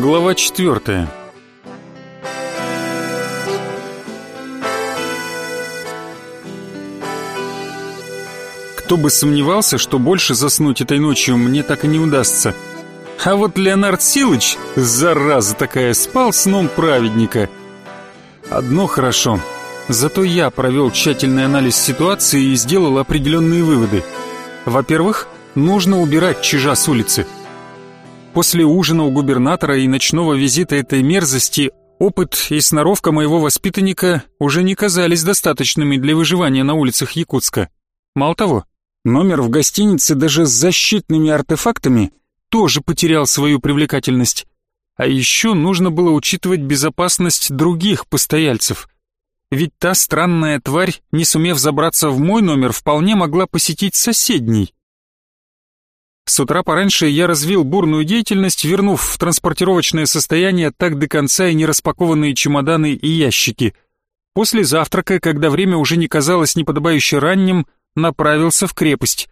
Глава четвертая. Кто бы сомневался, что больше заснуть этой ночью мне так и не удастся. А вот Леонард Силыч, зараза такая, спал сном праведника. Одно хорошо. Зато я провел тщательный анализ ситуации и сделал определенные выводы. Во-первых, нужно убирать чижа с улицы. После ужина у губернатора и ночного визита этой мерзости опыт и сноровка моего воспитанника уже не казались достаточными для выживания на улицах Якутска. Мало того, Номер в гостинице даже с защитными артефактами тоже потерял свою привлекательность. А еще нужно было учитывать безопасность других постояльцев. Ведь та странная тварь, не сумев забраться в мой номер, вполне могла посетить соседний. С утра пораньше я развил бурную деятельность, вернув в транспортировочное состояние так до конца и не распакованные чемоданы и ящики. После завтрака, когда время уже не казалось неподобающе ранним, направился в крепость.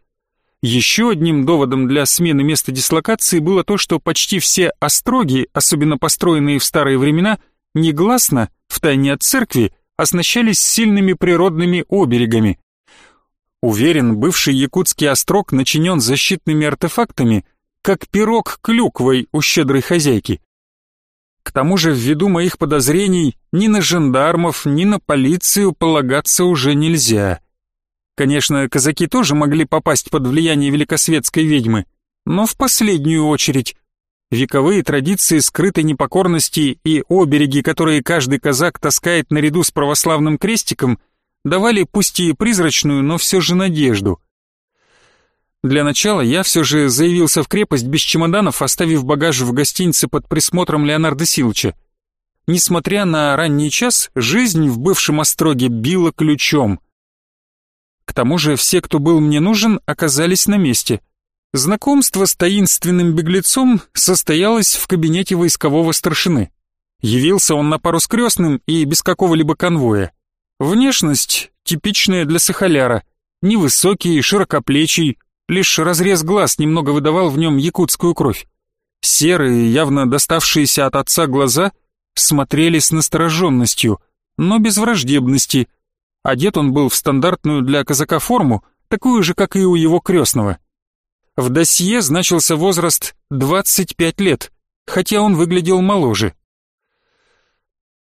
Еще одним доводом для смены места дислокации было то, что почти все остроги, особенно построенные в старые времена, негласно, втайне от церкви, оснащались сильными природными оберегами. Уверен, бывший якутский острог начинен защитными артефактами, как пирог клюквой у щедрой хозяйки. К тому же, ввиду моих подозрений, ни на жандармов, ни на полицию полагаться уже нельзя. Конечно, казаки тоже могли попасть под влияние великосветской ведьмы, но в последнюю очередь. Вековые традиции скрытой непокорности и обереги, которые каждый казак таскает наряду с православным крестиком, давали пусть и призрачную, но все же надежду. Для начала я все же заявился в крепость без чемоданов, оставив багаж в гостинице под присмотром Леонарда Силыча. Несмотря на ранний час, жизнь в бывшем остроге била ключом. К тому же все, кто был мне нужен, оказались на месте. Знакомство с таинственным беглецом состоялось в кабинете войскового старшины. Явился он на пару с крестным и без какого-либо конвоя. Внешность типичная для сахаляра. Невысокий, широкоплечий, лишь разрез глаз немного выдавал в нем якутскую кровь. Серые, явно доставшиеся от отца глаза, смотрели с настороженностью, но без враждебности, Одет он был в стандартную для казака форму, такую же, как и у его крестного. В досье значился возраст 25 лет, хотя он выглядел моложе.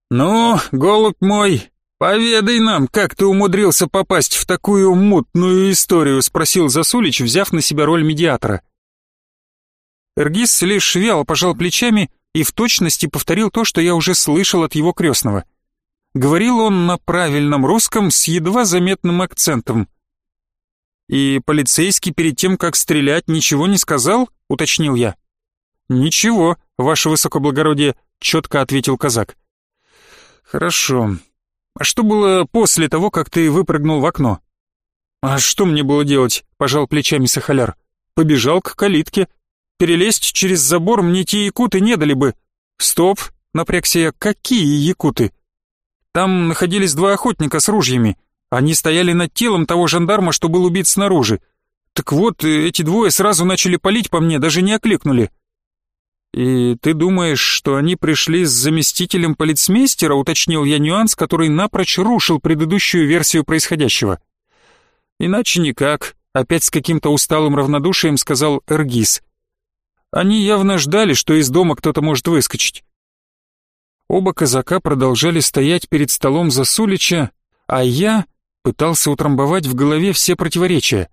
«Ну, голубь мой, поведай нам, как ты умудрился попасть в такую мутную историю?» — спросил Засулич, взяв на себя роль медиатора. Эргис лишь вяло пожал плечами и в точности повторил то, что я уже слышал от его крестного. Говорил он на правильном русском с едва заметным акцентом. «И полицейский перед тем, как стрелять, ничего не сказал?» — уточнил я. «Ничего, ваше высокоблагородие», — четко ответил казак. «Хорошо. А что было после того, как ты выпрыгнул в окно?» «А что мне было делать?» — пожал плечами Сахаляр. «Побежал к калитке. Перелезть через забор мне те якуты не дали бы». «Стоп!» — напрягся я. «Какие якуты?» Там находились два охотника с ружьями. Они стояли над телом того жандарма, что был убит снаружи. Так вот, эти двое сразу начали палить по мне, даже не окликнули. «И ты думаешь, что они пришли с заместителем полицмейстера?» уточнил я нюанс, который напрочь рушил предыдущую версию происходящего. «Иначе никак», — опять с каким-то усталым равнодушием сказал Эргиз. «Они явно ждали, что из дома кто-то может выскочить. Оба казака продолжали стоять перед столом Засулича, а я пытался утрамбовать в голове все противоречия.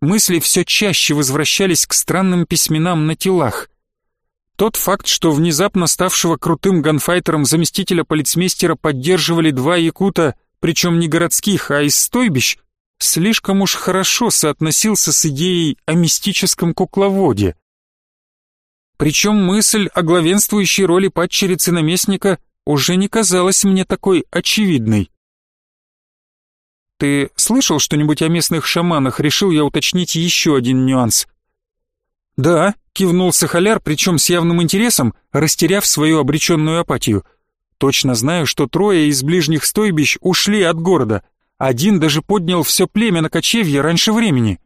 Мысли все чаще возвращались к странным письменам на телах. Тот факт, что внезапно ставшего крутым ганфайтером заместителя полицмейстера поддерживали два якута, причем не городских, а из стойбищ, слишком уж хорошо соотносился с идеей о мистическом кукловоде. Причем мысль о главенствующей роли падчерицы наместника уже не казалась мне такой очевидной. «Ты слышал что-нибудь о местных шаманах?» Решил я уточнить еще один нюанс. «Да», — кивнул Сахаляр, причем с явным интересом, растеряв свою обреченную апатию. «Точно знаю, что трое из ближних стойбищ ушли от города. Один даже поднял все племя на кочевье раньше времени».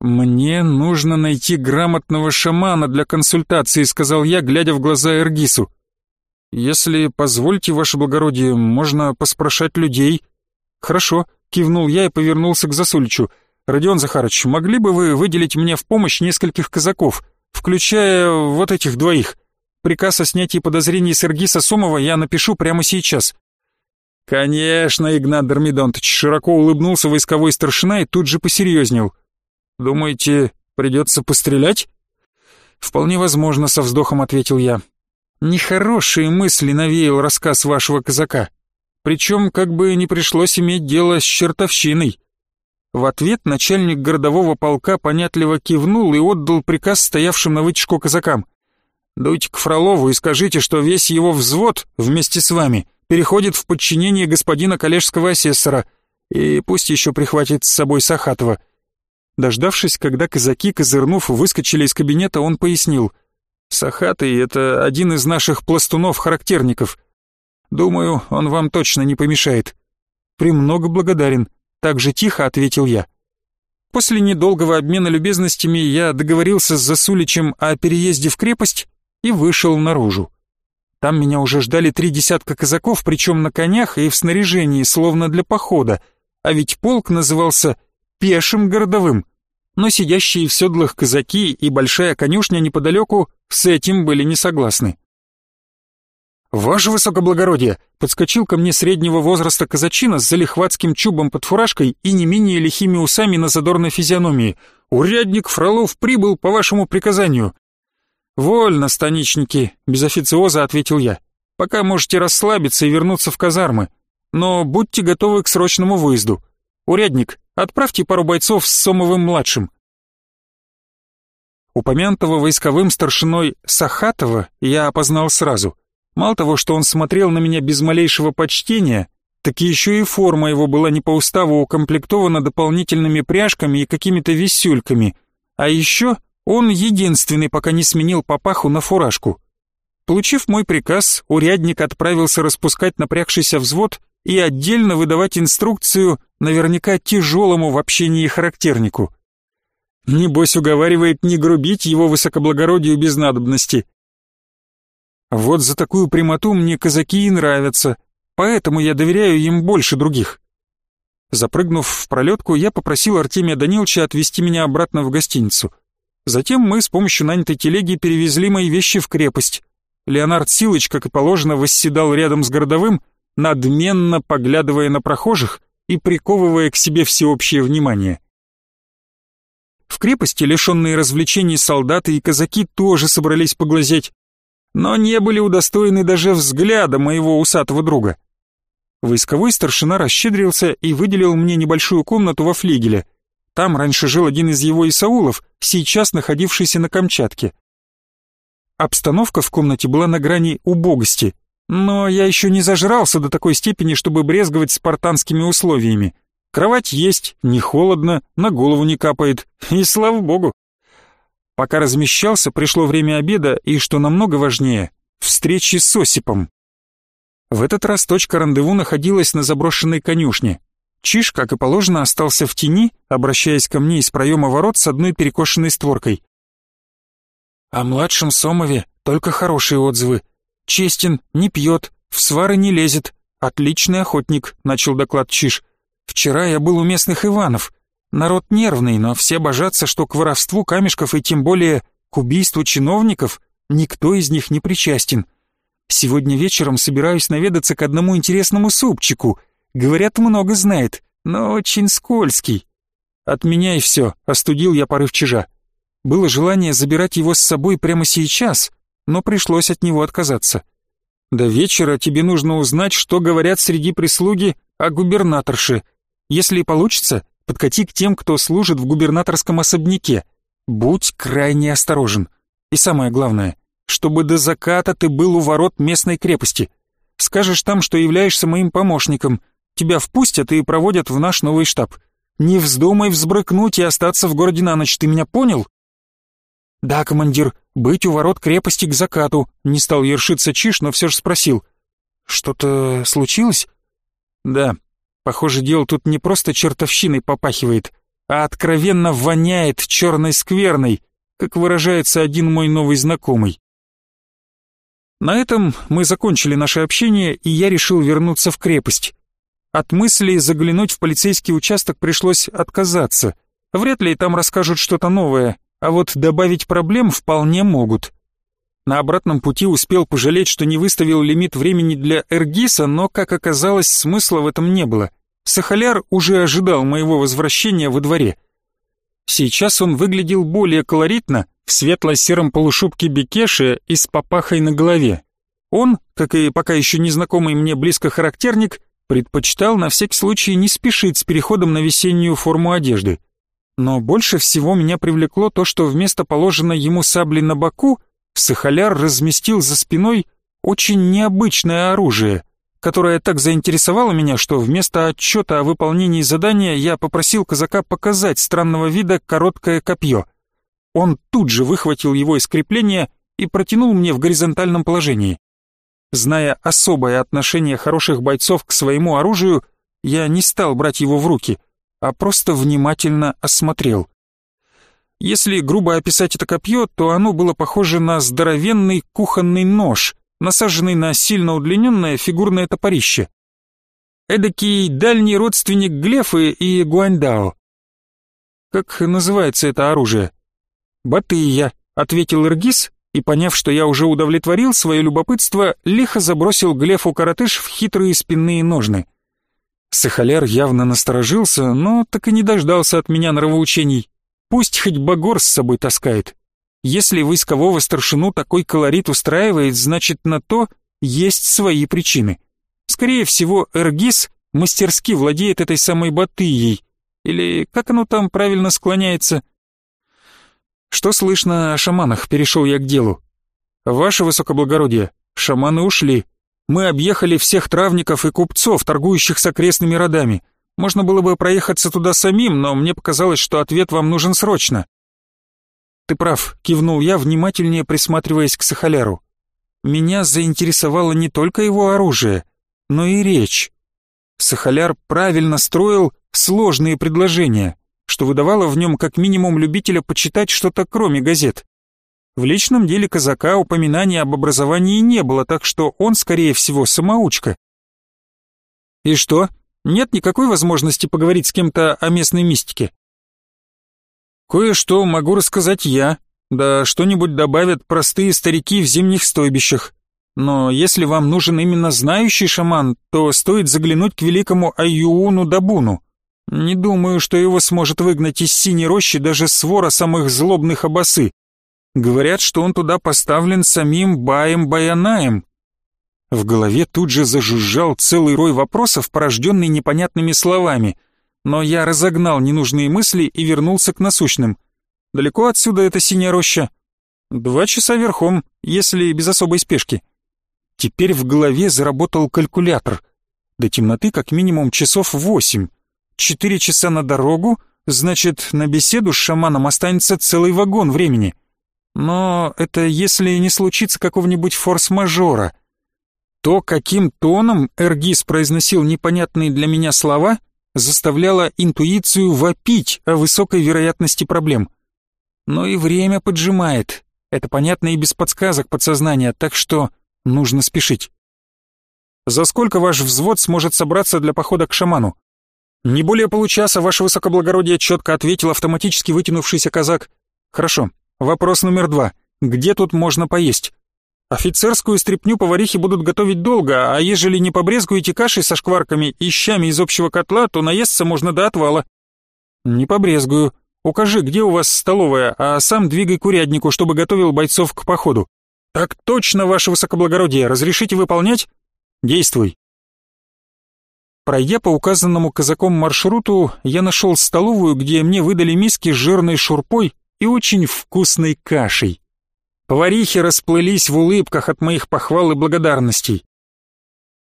«Мне нужно найти грамотного шамана для консультации», — сказал я, глядя в глаза Эргису. «Если позвольте, ваше благородие, можно поспрашать людей». «Хорошо», — кивнул я и повернулся к Засуличу. «Родион Захарович, могли бы вы выделить мне в помощь нескольких казаков, включая вот этих двоих? Приказ о снятии подозрений с Эргиса Сомова я напишу прямо сейчас». «Конечно, Игнат Дормидонтович», — широко улыбнулся войсковой старшина и тут же посерьезнел. «Думаете, придется пострелять?» «Вполне возможно», — со вздохом ответил я. «Нехорошие мысли навеял рассказ вашего казака. Причем как бы не пришлось иметь дело с чертовщиной». В ответ начальник городового полка понятливо кивнул и отдал приказ стоявшим на вытяжку казакам. «Дуйте к Фролову и скажите, что весь его взвод вместе с вами переходит в подчинение господина коллежского асессора, и пусть еще прихватит с собой Сахатова». Дождавшись, когда казаки, козырнув, выскочили из кабинета, он пояснил. «Сахатый — это один из наших пластунов-характерников. Думаю, он вам точно не помешает». «Премного благодарен», — так же тихо ответил я. После недолгого обмена любезностями я договорился с Засуличем о переезде в крепость и вышел наружу. Там меня уже ждали три десятка казаков, причем на конях и в снаряжении, словно для похода, а ведь полк назывался пешим городовым. Но сидящие в седлах казаки и большая конюшня неподалеку с этим были не согласны. «Ваше высокоблагородие!» — подскочил ко мне среднего возраста казачина с залихватским чубом под фуражкой и не менее лихими усами на задорной физиономии. «Урядник Фролов прибыл по вашему приказанию». «Вольно, станичники», — без официоза ответил я. «Пока можете расслабиться и вернуться в казармы, но будьте готовы к срочному выезду. Урядник, Отправьте пару бойцов с Сомовым-младшим. Упомянутого войсковым старшиной Сахатова я опознал сразу. Мало того, что он смотрел на меня без малейшего почтения, так еще и форма его была не по уставу укомплектована дополнительными пряжками и какими-то висюльками. А еще он единственный пока не сменил папаху на фуражку. Получив мой приказ, урядник отправился распускать напрягшийся взвод и отдельно выдавать инструкцию наверняка тяжелому в общении характернику. Небось уговаривает не грубить его высокоблагородию без надобности. Вот за такую прямоту мне казаки и нравятся, поэтому я доверяю им больше других. Запрыгнув в пролетку, я попросил Артемия Даниловича отвезти меня обратно в гостиницу. Затем мы с помощью нанятой телеги перевезли мои вещи в крепость. Леонард Силыч, как и положено, восседал рядом с городовым, надменно поглядывая на прохожих и приковывая к себе всеобщее внимание. В крепости, лишенные развлечений солдаты и казаки тоже собрались поглазеть, но не были удостоены даже взгляда моего усатого друга. Войсковой старшина расщедрился и выделил мне небольшую комнату во флигеле. Там раньше жил один из его Исаулов, сейчас находившийся на Камчатке. Обстановка в комнате была на грани убогости, но я еще не зажрался до такой степени, чтобы брезговать спартанскими условиями. Кровать есть, не холодно, на голову не капает, и слава богу. Пока размещался, пришло время обеда и, что намного важнее, встречи с Осипом. В этот раз точка рандеву находилась на заброшенной конюшне. Чиж, как и положено, остался в тени, обращаясь ко мне из проема ворот с одной перекошенной створкой. О младшем Сомове только хорошие отзывы, Честен, не пьет, в свары не лезет. Отличный охотник», — начал доклад Чиш. «Вчера я был у местных Иванов. Народ нервный, но все божатся, что к воровству камешков и тем более к убийству чиновников никто из них не причастен. Сегодня вечером собираюсь наведаться к одному интересному супчику. Говорят, много знает, но очень скользкий. От меня и все, остудил я порыв чижа. Было желание забирать его с собой прямо сейчас, но пришлось от него отказаться. До вечера тебе нужно узнать, что говорят среди прислуги о губернаторше. Если получится, подкати к тем, кто служит в губернаторском особняке. Будь крайне осторожен. И самое главное, чтобы до заката ты был у ворот местной крепости. Скажешь там, что являешься моим помощником. Тебя впустят и проводят в наш новый штаб. Не вздумай взбрыкнуть и остаться в городе на ночь, ты меня понял? «Да, командир, быть у ворот крепости к закату», — не стал ершиться Чиш, но все же спросил. «Что-то случилось?» «Да, похоже, дело тут не просто чертовщиной попахивает, а откровенно воняет черной скверной, как выражается один мой новый знакомый. На этом мы закончили наше общение, и я решил вернуться в крепость. От мысли заглянуть в полицейский участок пришлось отказаться. Вряд ли там расскажут что-то новое, а вот добавить проблем вполне могут. На обратном пути успел пожалеть, что не выставил лимит времени для Эргиса, но, как оказалось, смысла в этом не было. Сахаляр уже ожидал моего возвращения во дворе. Сейчас он выглядел более колоритно, в светло-сером полушубке бекеши и с папахой на голове. Он, как и пока еще незнакомый мне близко характерник, предпочитал на всякий случай не спешить с переходом на весеннюю форму одежды. Но больше всего меня привлекло то, что вместо положенной ему сабли на боку Сахаляр разместил за спиной очень необычное оружие, которое так заинтересовало меня, что вместо отчета о выполнении задания я попросил казака показать странного вида короткое копье. Он тут же выхватил его из крепления и протянул мне в горизонтальном положении. Зная особое отношение хороших бойцов к своему оружию, я не стал брать его в руки, а просто внимательно осмотрел. Если грубо описать это копье, то оно было похоже на здоровенный кухонный нож, насаженный на сильно удлиненное фигурное топорище. Эдакий дальний родственник Глефы и Гуаньдао. Как называется это оружие? «Батыя», — ответил Иргиз, и, поняв, что я уже удовлетворил свое любопытство, лихо забросил Глефу коротыш в хитрые спинные ножны. Сахаляр явно насторожился, но так и не дождался от меня нравоучений. Пусть хоть Багор с собой таскает. Если войскового старшину такой колорит устраивает, значит на то есть свои причины. Скорее всего, Эргиз мастерски владеет этой самой Батыей, или как оно там правильно склоняется — «Что слышно о шаманах?» — перешел я к делу. «Ваше высокоблагородие, шаманы ушли. Мы объехали всех травников и купцов, торгующих с окрестными родами. Можно было бы проехаться туда самим, но мне показалось, что ответ вам нужен срочно». «Ты прав», — кивнул я, внимательнее присматриваясь к Сахаляру. «Меня заинтересовало не только его оружие, но и речь. Сахаляр правильно строил сложные предложения» что выдавало в нем как минимум любителя почитать что-то кроме газет. В личном деле казака упоминания об образовании не было, так что он, скорее всего, самоучка. И что, нет никакой возможности поговорить с кем-то о местной мистике? Кое-что могу рассказать я, да что-нибудь добавят простые старики в зимних стойбищах. Но если вам нужен именно знающий шаман, то стоит заглянуть к великому Аюуну Дабуну. Не думаю, что его сможет выгнать из синей рощи даже свора самых злобных обосы. Говорят, что он туда поставлен самим Баем Баянаем. В голове тут же зажужжал целый рой вопросов, порожденный непонятными словами, но я разогнал ненужные мысли и вернулся к насущным. Далеко отсюда эта синяя роща? Два часа верхом, если без особой спешки. Теперь в голове заработал калькулятор. До темноты как минимум часов восемь. Четыре часа на дорогу, значит, на беседу с шаманом останется целый вагон времени. Но это если не случится какого-нибудь форс-мажора. То, каким тоном Эргис произносил непонятные для меня слова, заставляло интуицию вопить о высокой вероятности проблем. Но и время поджимает. Это понятно и без подсказок подсознания, так что нужно спешить. За сколько ваш взвод сможет собраться для похода к шаману? «Не более получаса, ваше высокоблагородие», — четко ответил автоматически вытянувшийся казак. «Хорошо. Вопрос номер два. Где тут можно поесть?» «Офицерскую стряпню поварихи будут готовить долго, а ежели не побрезгуете кашей со шкварками и щами из общего котла, то наесться можно до отвала». «Не побрезгую. Укажи, где у вас столовая, а сам двигай куряднику, чтобы готовил бойцов к походу». «Так точно, ваше высокоблагородие. Разрешите выполнять?» «Действуй». Пройдя по указанному казаком маршруту, я нашел столовую, где мне выдали миски с жирной шурпой и очень вкусной кашей. Поварихи расплылись в улыбках от моих похвал и благодарностей.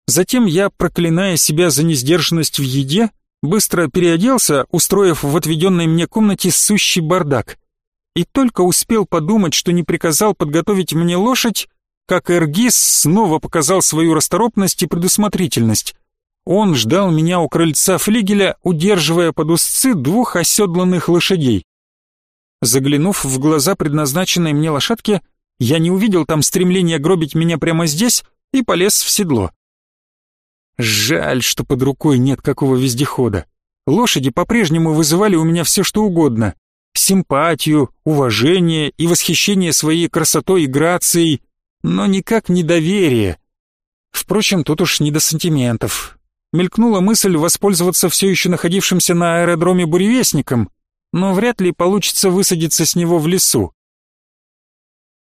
Затем я, проклиная себя за несдержанность в еде, быстро переоделся, устроив в отведенной мне комнате сущий бардак. И только успел подумать, что не приказал подготовить мне лошадь, как Эргис снова показал свою расторопность и предусмотрительность. Он ждал меня у крыльца флигеля, удерживая под узцы двух оседланных лошадей. Заглянув в глаза предназначенной мне лошадки, я не увидел там стремления гробить меня прямо здесь и полез в седло. Жаль, что под рукой нет какого вездехода. Лошади по-прежнему вызывали у меня все что угодно. Симпатию, уважение и восхищение своей красотой и грацией, но никак не доверие. Впрочем, тут уж не до сантиментов. Мелькнула мысль воспользоваться все еще находившимся на аэродроме буревестником, но вряд ли получится высадиться с него в лесу.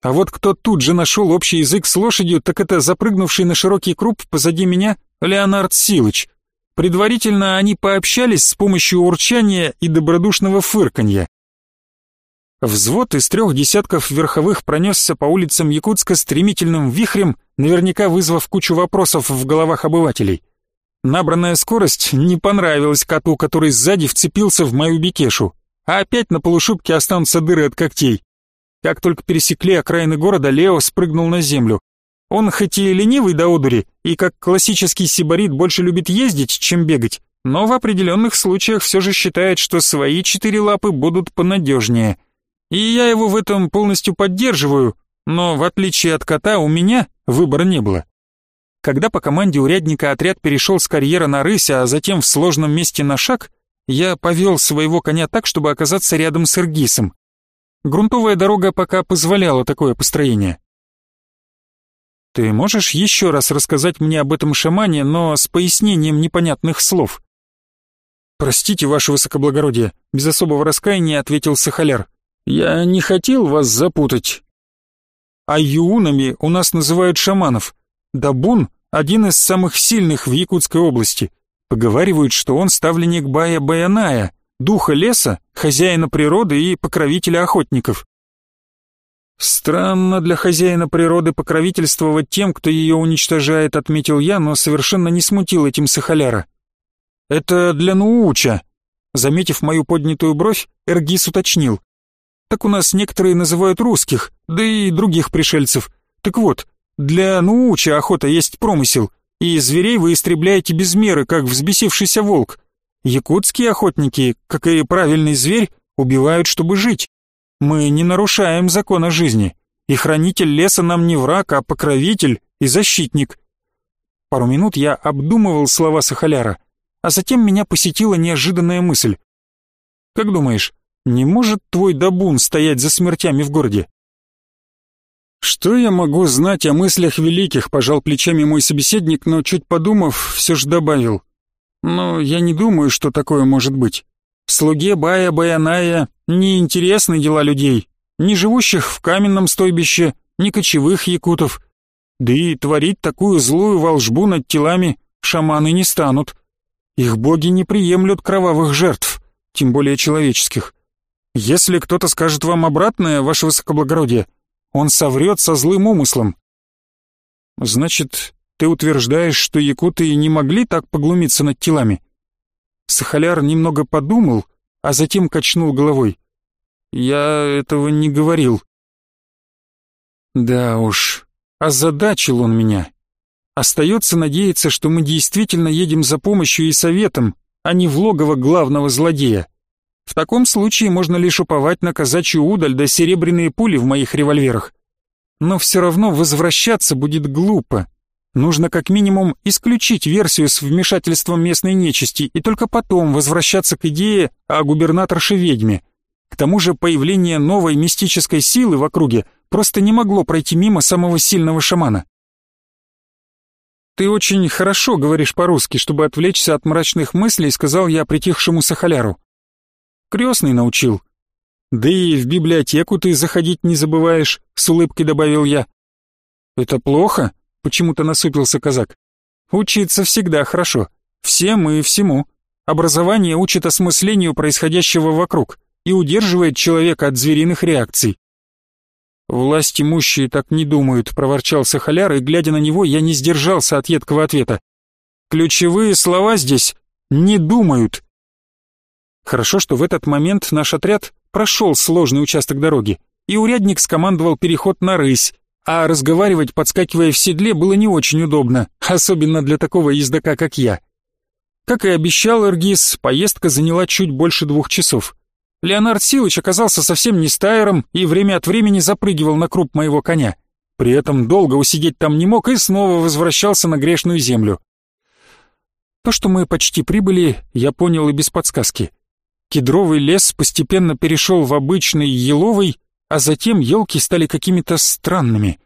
А вот кто тут же нашел общий язык с лошадью, так это запрыгнувший на широкий круп позади меня Леонард Силыч. Предварительно они пообщались с помощью урчания и добродушного фырканья. Взвод из трех десятков верховых пронесся по улицам Якутска стремительным вихрем, наверняка вызвав кучу вопросов в головах обывателей. Набранная скорость не понравилась коту, который сзади вцепился в мою бикешу, а опять на полушубке останутся дыры от когтей. Как только пересекли окраины города, Лео спрыгнул на землю. Он хоть и ленивый до одури, и как классический сибарит больше любит ездить, чем бегать, но в определенных случаях все же считает, что свои четыре лапы будут понадежнее. И я его в этом полностью поддерживаю, но в отличие от кота у меня выбора не было. Когда по команде урядника отряд перешел с карьера на рысь, а затем в сложном месте на шаг, я повел своего коня так, чтобы оказаться рядом с Иргисом. Грунтовая дорога пока позволяла такое построение. Ты можешь еще раз рассказать мне об этом шамане, но с пояснением непонятных слов? Простите, ваше высокоблагородие, без особого раскаяния ответил Сахаляр. Я не хотел вас запутать. А юнами у нас называют шаманов. Дабун — один из самых сильных в Якутской области. Поговаривают, что он ставленник Бая Баяная, духа леса, хозяина природы и покровителя охотников. Странно для хозяина природы покровительствовать тем, кто ее уничтожает, отметил я, но совершенно не смутил этим Сахаляра. Это для Нууча. Заметив мою поднятую бровь, Эргис уточнил. Так у нас некоторые называют русских, да и других пришельцев. Так вот, для Нууча охота есть промысел, и зверей вы истребляете без меры, как взбесившийся волк. Якутские охотники, как и правильный зверь, убивают, чтобы жить. Мы не нарушаем закона жизни, и хранитель леса нам не враг, а покровитель и защитник. Пару минут я обдумывал слова Сахаляра, а затем меня посетила неожиданная мысль. Как думаешь, не может твой Дабун стоять за смертями в городе? Что я могу знать о мыслях великих, пожал плечами мой собеседник, но чуть подумав, все же добавил. Но я не думаю, что такое может быть. Слуге Бая Баяная не интересны дела людей, ни живущих в каменном стойбище, ни кочевых якутов. Да и творить такую злую волжбу над телами шаманы не станут. Их боги не приемлют кровавых жертв, тем более человеческих. Если кто-то скажет вам обратное, ваше высокоблагородие, он соврет со злым умыслом. Значит, ты утверждаешь, что якуты не могли так поглумиться над телами? Сахаляр немного подумал, а затем качнул головой. Я этого не говорил. Да уж, озадачил он меня. Остается надеяться, что мы действительно едем за помощью и советом, а не в логово главного злодея. В таком случае можно лишь уповать на казачью удаль да серебряные пули в моих револьверах. Но все равно возвращаться будет глупо. Нужно как минимум исключить версию с вмешательством местной нечисти и только потом возвращаться к идее о губернаторше-ведьме. К тому же появление новой мистической силы в округе просто не могло пройти мимо самого сильного шамана. «Ты очень хорошо говоришь по-русски, чтобы отвлечься от мрачных мыслей», сказал я притихшему Сахаляру. «Крестный научил». «Да и в библиотеку ты заходить не забываешь», — с улыбкой добавил я. «Это плохо?» Почему-то насупился казак. Учиться всегда хорошо. Всем и всему. Образование учит осмыслению происходящего вокруг и удерживает человека от звериных реакций. «Власть имущие так не думают», — проворчал Сахаляр, и, глядя на него, я не сдержался от едкого ответа. «Ключевые слова здесь «не думают». Хорошо, что в этот момент наш отряд прошел сложный участок дороги, и урядник скомандовал переход на рысь, а разговаривать, подскакивая в седле, было не очень удобно, особенно для такого ездока, как я. Как и обещал Эргис, поездка заняла чуть больше двух часов. Леонард Силыч оказался совсем не стайером и время от времени запрыгивал на круп моего коня. При этом долго усидеть там не мог и снова возвращался на грешную землю. То, что мы почти прибыли, я понял и без подсказки. Кедровый лес постепенно перешел в обычный еловый, а затем елки стали какими-то странными.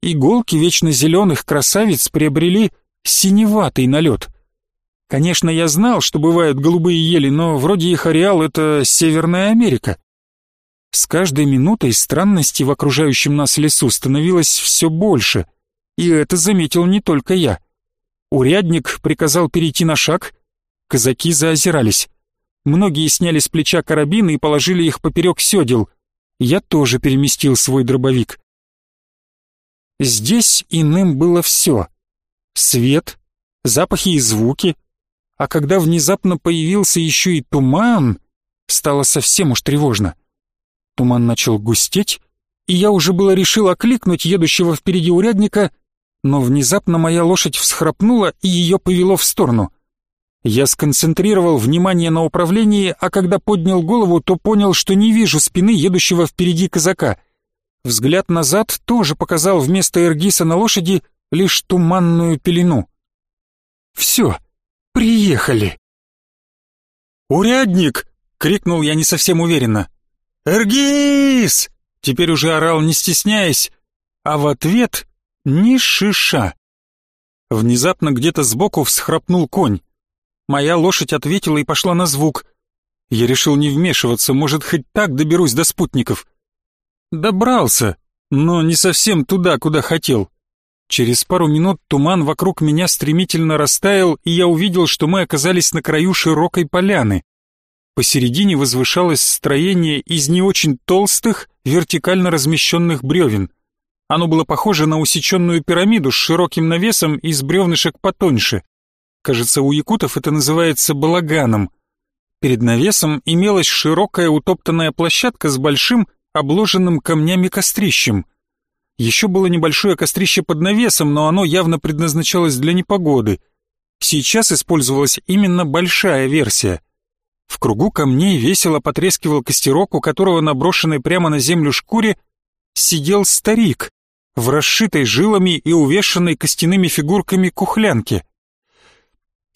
Иголки вечно зеленых красавиц приобрели синеватый налет. Конечно, я знал, что бывают голубые ели, но вроде их ареал — это Северная Америка. С каждой минутой странностей в окружающем нас лесу становилось все больше, и это заметил не только я. Урядник приказал перейти на шаг, казаки заозирались. Многие сняли с плеча карабины и положили их поперек седел. Я тоже переместил свой дробовик. Здесь иным было все. Свет, запахи и звуки. А когда внезапно появился еще и туман, стало совсем уж тревожно. Туман начал густеть, и я уже было решил окликнуть едущего впереди урядника, но внезапно моя лошадь всхрапнула и ее повело в сторону. Я сконцентрировал внимание на управлении, а когда поднял голову, то понял, что не вижу спины едущего впереди казака. Взгляд назад тоже показал вместо Эргиса на лошади лишь туманную пелену. «Все, приехали!» «Урядник!» — крикнул я не совсем уверенно. «Эргис!» — теперь уже орал, не стесняясь, а в ответ — ни шиша. Внезапно где-то сбоку всхрапнул конь. Моя лошадь ответила и пошла на звук. Я решил не вмешиваться, может, хоть так доберусь до спутников. Добрался, но не совсем туда, куда хотел. Через пару минут туман вокруг меня стремительно растаял, и я увидел, что мы оказались на краю широкой поляны. Посередине возвышалось строение из не очень толстых, вертикально размещенных бревен. Оно было похоже на усеченную пирамиду с широким навесом из бревнышек потоньше. Кажется, у якутов это называется балаганом. Перед навесом имелась широкая утоптанная площадка с большим, обложенным камнями кострищем. Еще было небольшое кострище под навесом, но оно явно предназначалось для непогоды. Сейчас использовалась именно большая версия. В кругу камней весело потрескивал костерок, у которого наброшенной прямо на землю шкуре сидел старик в расшитой жилами и увешанной костяными фигурками кухлянке.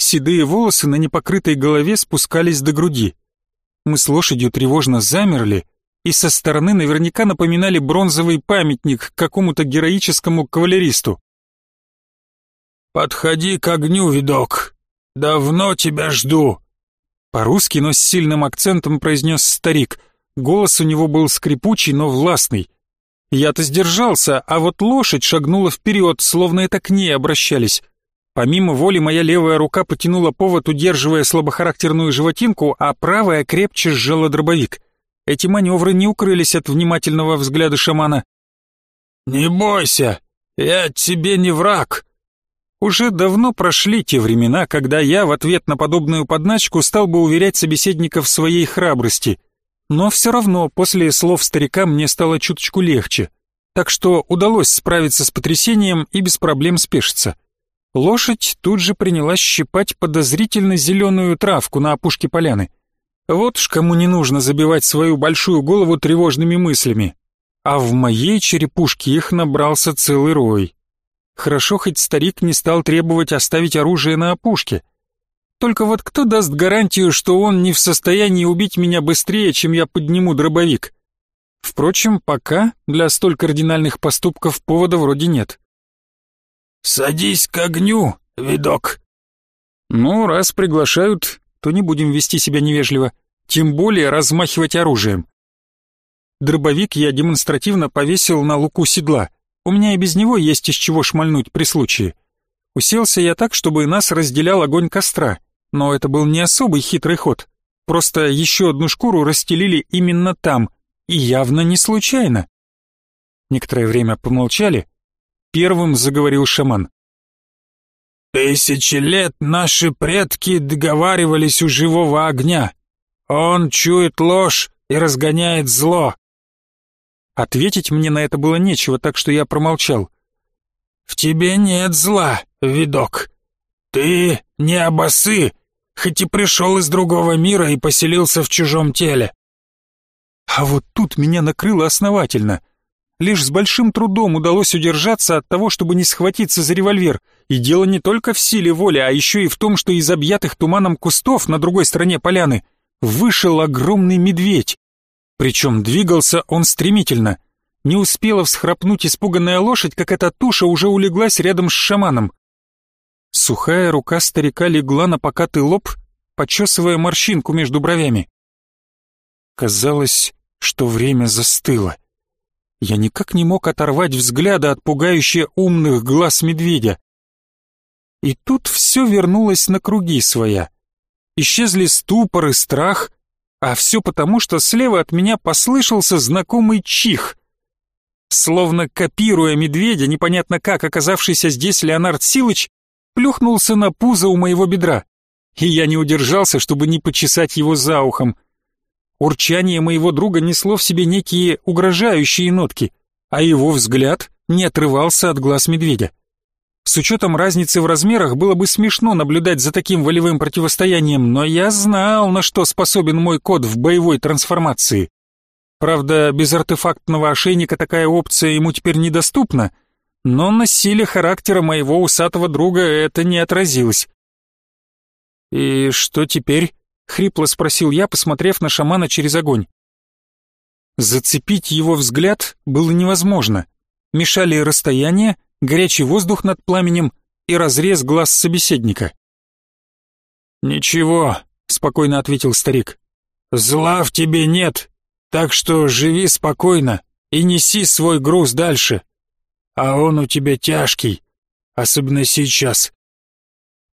Седые волосы на непокрытой голове спускались до груди. Мы с лошадью тревожно замерли и со стороны наверняка напоминали бронзовый памятник какому-то героическому кавалеристу. «Подходи к огню, видок. Давно тебя жду», по-русски, но с сильным акцентом произнес старик. Голос у него был скрипучий, но властный. Я-то сдержался, а вот лошадь шагнула вперед, словно это к ней обращались. Помимо воли моя левая рука потянула повод, удерживая слабохарактерную животинку, а правая крепче сжала дробовик. Эти маневры не укрылись от внимательного взгляда шамана. «Не бойся, я тебе не враг». Уже давно прошли те времена, когда я в ответ на подобную подначку стал бы уверять собеседника в своей храбрости. Но все равно после слов старика мне стало чуточку легче. Так что удалось справиться с потрясением и без проблем спешиться. Лошадь тут же принялась щипать подозрительно зеленую травку на опушке поляны. Вот ж кому не нужно забивать свою большую голову тревожными мыслями. А в моей черепушке их набрался целый рой. Хорошо, хоть старик не стал требовать оставить оружие на опушке. Только вот кто даст гарантию, что он не в состоянии убить меня быстрее, чем я подниму дробовик? Впрочем, пока для столь кардинальных поступков повода вроде нет. «Садись к огню, видок!» «Ну, раз приглашают, то не будем вести себя невежливо, тем более размахивать оружием». Дробовик я демонстративно повесил на луку седла. У меня и без него есть из чего шмальнуть при случае. Уселся я так, чтобы нас разделял огонь костра, но это был не особый хитрый ход. Просто еще одну шкуру расстелили именно там, и явно не случайно. Некоторое время помолчали, Первым заговорил шаман. «Тысячи лет наши предки договаривались у живого огня. Он чует ложь и разгоняет зло». Ответить мне на это было нечего, так что я промолчал. «В тебе нет зла, видок. Ты не обосы, хоть и пришел из другого мира и поселился в чужом теле. А вот тут меня накрыло основательно. Лишь с большим трудом удалось удержаться от того, чтобы не схватиться за револьвер. И дело не только в силе воли, а еще и в том, что из объятых туманом кустов на другой стороне поляны вышел огромный медведь. Причем двигался он стремительно. Не успела всхрапнуть испуганная лошадь, как эта туша уже улеглась рядом с шаманом. Сухая рука старика легла на покатый лоб, почесывая морщинку между бровями. Казалось, что время застыло. Я никак не мог оторвать взгляда от пугающе умных глаз медведя. И тут все вернулось на круги своя. Исчезли ступор и страх, а все потому, что слева от меня послышался знакомый чих. Словно копируя медведя, непонятно как оказавшийся здесь Леонард Силыч, плюхнулся на пузо у моего бедра. И я не удержался, чтобы не почесать его за ухом — Урчание моего друга несло в себе некие угрожающие нотки, а его взгляд не отрывался от глаз медведя. С учетом разницы в размерах было бы смешно наблюдать за таким волевым противостоянием, но я знал, на что способен мой кот в боевой трансформации. Правда, без артефактного ошейника такая опция ему теперь недоступна, но на силе характера моего усатого друга это не отразилось. «И что теперь?» Хрипло спросил я, посмотрев на шамана через огонь. Зацепить его взгляд было невозможно. Мешали расстояние, горячий воздух над пламенем и разрез глаз собеседника. «Ничего», — спокойно ответил старик. «Зла в тебе нет, так что живи спокойно и неси свой груз дальше. А он у тебя тяжкий, особенно сейчас.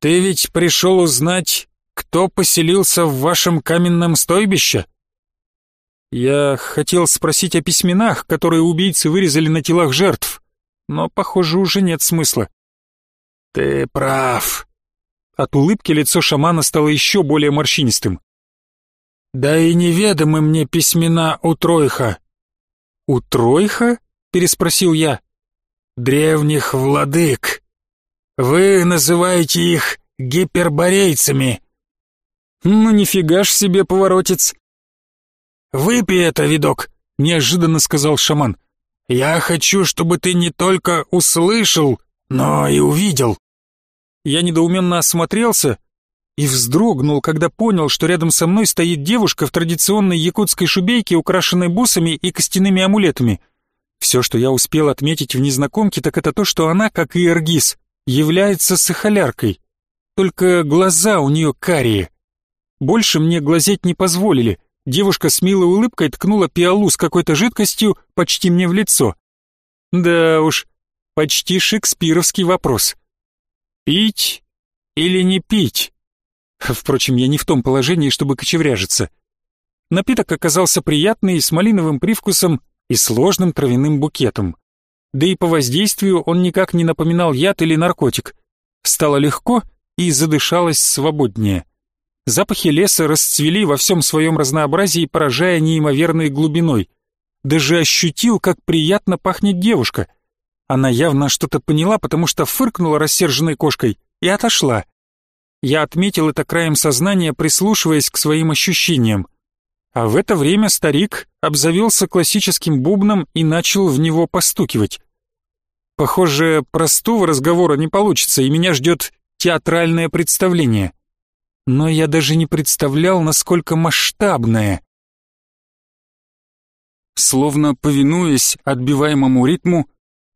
Ты ведь пришел узнать, кто поселился в вашем каменном стойбище?» Я хотел спросить о письменах, которые убийцы вырезали на телах жертв, но, похоже, уже нет смысла. «Ты прав». От улыбки лицо шамана стало еще более морщинистым. «Да и неведомы мне письмена у Тройха». «У Тройха?» — переспросил я. «Древних владык. Вы называете их гиперборейцами, «Ну нифига ж себе поворотец!» «Выпей это, видок!» — неожиданно сказал шаман. «Я хочу, чтобы ты не только услышал, но и увидел». Я недоуменно осмотрелся и вздрогнул, когда понял, что рядом со мной стоит девушка в традиционной якутской шубейке, украшенной бусами и костяными амулетами. Все, что я успел отметить в незнакомке, так это то, что она, как и Эргиз, является сахаляркой. Только глаза у нее карие. Больше мне глазеть не позволили. Девушка с милой улыбкой ткнула пиалу с какой-то жидкостью почти мне в лицо. Да уж, почти шекспировский вопрос. Пить или не пить? Впрочем, я не в том положении, чтобы кочевряжиться. Напиток оказался приятный, с малиновым привкусом и сложным травяным букетом. Да и по воздействию он никак не напоминал яд или наркотик. Стало легко и задышалось свободнее. Запахи леса расцвели во всем своем разнообразии, поражая неимоверной глубиной. Даже ощутил, как приятно пахнет девушка. Она явно что-то поняла, потому что фыркнула рассерженной кошкой и отошла. Я отметил это краем сознания, прислушиваясь к своим ощущениям. А в это время старик обзавелся классическим бубном и начал в него постукивать. Похоже, простого разговора не получится, и меня ждет театральное представление но я даже не представлял, насколько масштабное. Словно повинуясь отбиваемому ритму,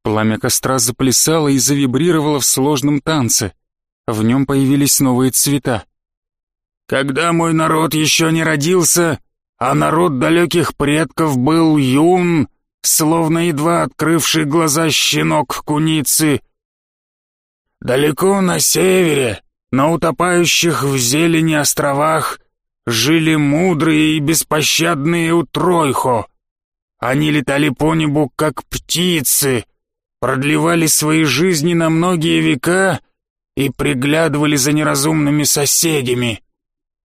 пламя костра заплясало и завибрировало в сложном танце. В нем появились новые цвета. «Когда мой народ еще не родился, а народ далеких предков был юн, словно едва открывший глаза щенок куницы. Далеко на севере, на утопающих в зелени островах жили мудрые и беспощадные утройхо. Они летали по небу, как птицы, продлевали свои жизни на многие века и приглядывали за неразумными соседями.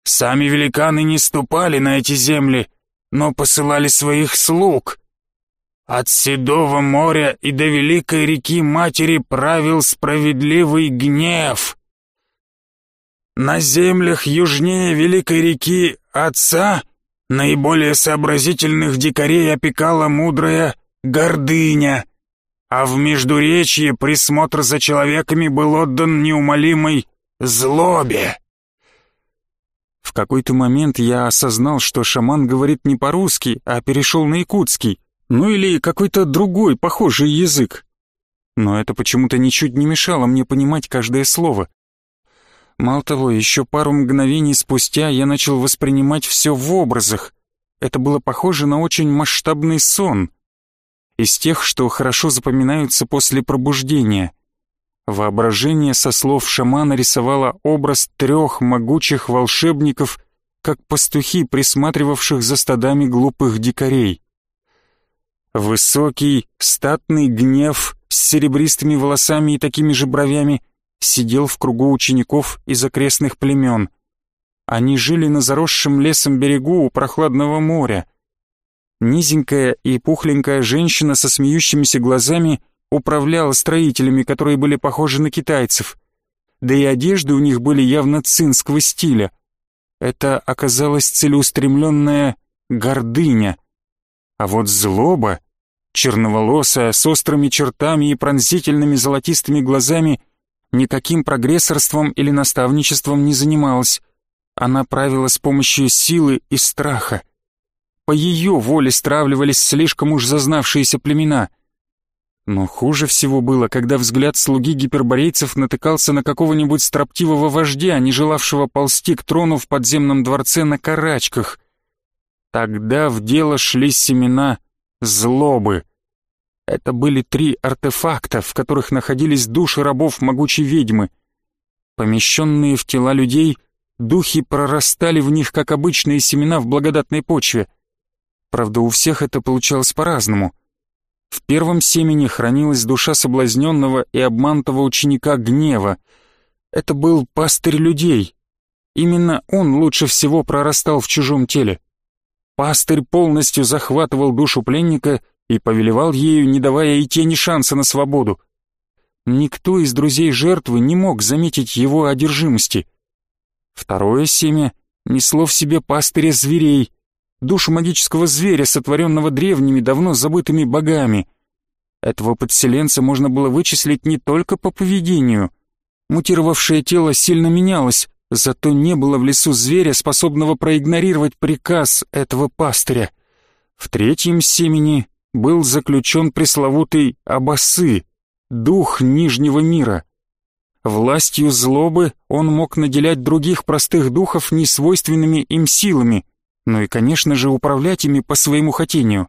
Сами великаны не ступали на эти земли, но посылали своих слуг. От Седого моря и до Великой реки Матери правил справедливый гнев — на землях южнее Великой реки Отца наиболее сообразительных дикарей опекала мудрая гордыня, а в Междуречье присмотр за человеками был отдан неумолимой злобе. В какой-то момент я осознал, что шаман говорит не по-русски, а перешел на якутский, ну или какой-то другой похожий язык. Но это почему-то ничуть не мешало мне понимать каждое слово. Мало того, еще пару мгновений спустя я начал воспринимать все в образах. Это было похоже на очень масштабный сон. Из тех, что хорошо запоминаются после пробуждения. Воображение со слов шамана рисовало образ трех могучих волшебников, как пастухи, присматривавших за стадами глупых дикарей. Высокий, статный гнев с серебристыми волосами и такими же бровями — сидел в кругу учеников из окрестных племен. Они жили на заросшем лесом берегу у прохладного моря. Низенькая и пухленькая женщина со смеющимися глазами управляла строителями, которые были похожи на китайцев. Да и одежды у них были явно цинского стиля. Это оказалась целеустремленная гордыня. А вот злоба, черноволосая, с острыми чертами и пронзительными золотистыми глазами — никаким прогрессорством или наставничеством не занималась. Она правила с помощью силы и страха. По ее воле стравливались слишком уж зазнавшиеся племена. Но хуже всего было, когда взгляд слуги гиперборейцев натыкался на какого-нибудь строптивого вождя, не желавшего ползти к трону в подземном дворце на карачках. Тогда в дело шли семена злобы — это были три артефакта, в которых находились души рабов могучей ведьмы. Помещенные в тела людей, духи прорастали в них, как обычные семена в благодатной почве. Правда, у всех это получалось по-разному. В первом семени хранилась душа соблазненного и обманутого ученика гнева. Это был пастырь людей. Именно он лучше всего прорастал в чужом теле. Пастырь полностью захватывал душу пленника — и повелевал ею, не давая и тени шанса на свободу. Никто из друзей жертвы не мог заметить его одержимости. Второе семя несло в себе пастыря зверей, душу магического зверя, сотворенного древними, давно забытыми богами. Этого подселенца можно было вычислить не только по поведению. Мутировавшее тело сильно менялось, зато не было в лесу зверя, способного проигнорировать приказ этого пастыря. В третьем семени был заключен пресловутый Абасы, дух Нижнего мира. Властью злобы он мог наделять других простых духов несвойственными им силами, ну и, конечно же, управлять ими по своему хотению.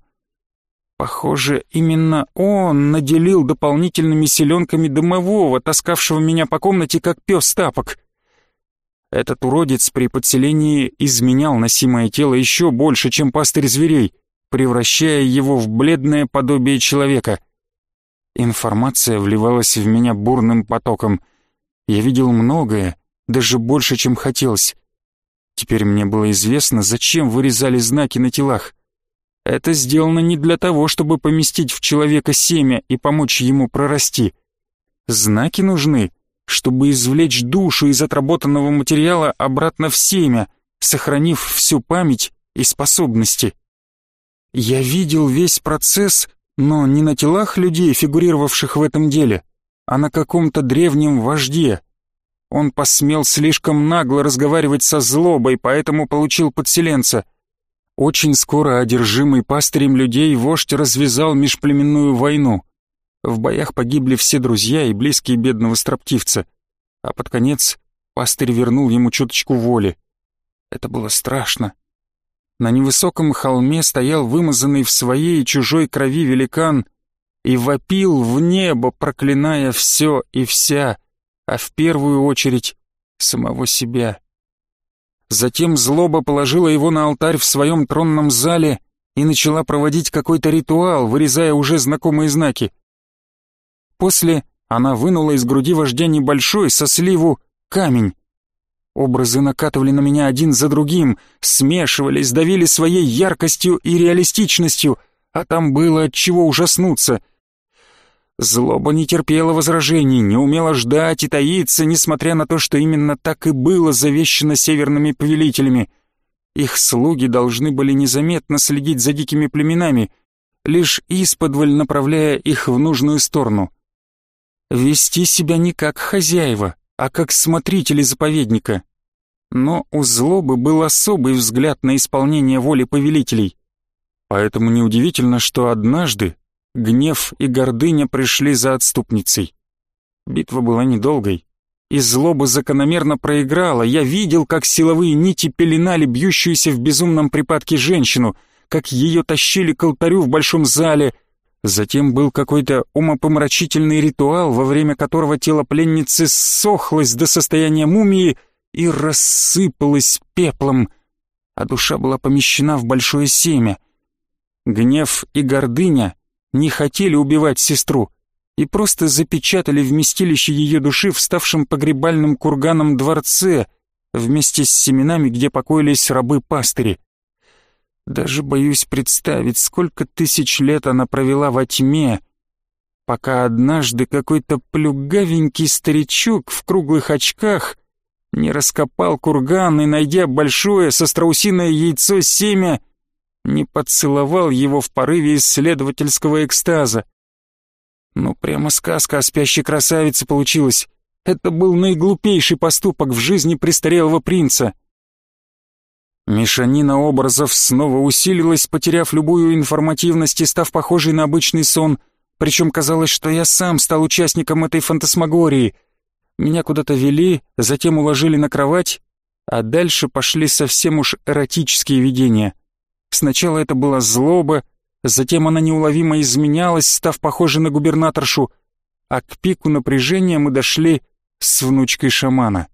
Похоже, именно он наделил дополнительными селенками домового, таскавшего меня по комнате, как пес тапок. Этот уродец при подселении изменял носимое тело еще больше, чем пастырь зверей — превращая его в бледное подобие человека. Информация вливалась в меня бурным потоком. Я видел многое, даже больше, чем хотелось. Теперь мне было известно, зачем вырезали знаки на телах. Это сделано не для того, чтобы поместить в человека семя и помочь ему прорасти. Знаки нужны, чтобы извлечь душу из отработанного материала обратно в семя, сохранив всю память и способности. Я видел весь процесс, но не на телах людей, фигурировавших в этом деле, а на каком-то древнем вожде. Он посмел слишком нагло разговаривать со злобой, поэтому получил подселенца. Очень скоро одержимый пастырем людей вождь развязал межплеменную войну. В боях погибли все друзья и близкие бедного строптивца, а под конец пастырь вернул ему чуточку воли. Это было страшно. На невысоком холме стоял вымазанный в своей и чужой крови великан и вопил в небо, проклиная все и вся, а в первую очередь самого себя. Затем злоба положила его на алтарь в своем тронном зале и начала проводить какой-то ритуал, вырезая уже знакомые знаки. После она вынула из груди вождя небольшой со сливу камень, Образы накатывали на меня один за другим, смешивались, давили своей яркостью и реалистичностью, а там было от чего ужаснуться. Злоба не терпела возражений, не умела ждать и таиться, несмотря на то, что именно так и было завещено северными повелителями. Их слуги должны были незаметно следить за дикими племенами, лишь исподволь направляя их в нужную сторону. Вести себя не как хозяева, а как смотрители заповедника. Но у злобы был особый взгляд на исполнение воли повелителей. Поэтому неудивительно, что однажды гнев и гордыня пришли за отступницей. Битва была недолгой, и злоба закономерно проиграла. Я видел, как силовые нити пеленали бьющуюся в безумном припадке женщину, как ее тащили к алтарю в большом зале. Затем был какой-то умопомрачительный ритуал, во время которого тело пленницы ссохлось до состояния мумии и рассыпалось пеплом, а душа была помещена в большое семя. Гнев и гордыня не хотели убивать сестру и просто запечатали вместилище ее души в ставшем погребальным курганом дворце вместе с семенами, где покоились рабы-пастыри. Даже боюсь представить, сколько тысяч лет она провела во тьме, пока однажды какой-то плюгавенький старичок в круглых очках не раскопал курган и, найдя большое со страусиное яйцо семя, не поцеловал его в порыве исследовательского экстаза. Ну, прямо сказка о спящей красавице получилась. Это был наиглупейший поступок в жизни престарелого принца. Мешанина образов снова усилилась, потеряв любую информативность и став похожей на обычный сон, причем казалось, что я сам стал участником этой фантасмагории. Меня куда-то вели, затем уложили на кровать, а дальше пошли совсем уж эротические видения — Сначала это была злоба, затем она неуловимо изменялась, став похожей на губернаторшу, а к пику напряжения мы дошли с внучкой шамана.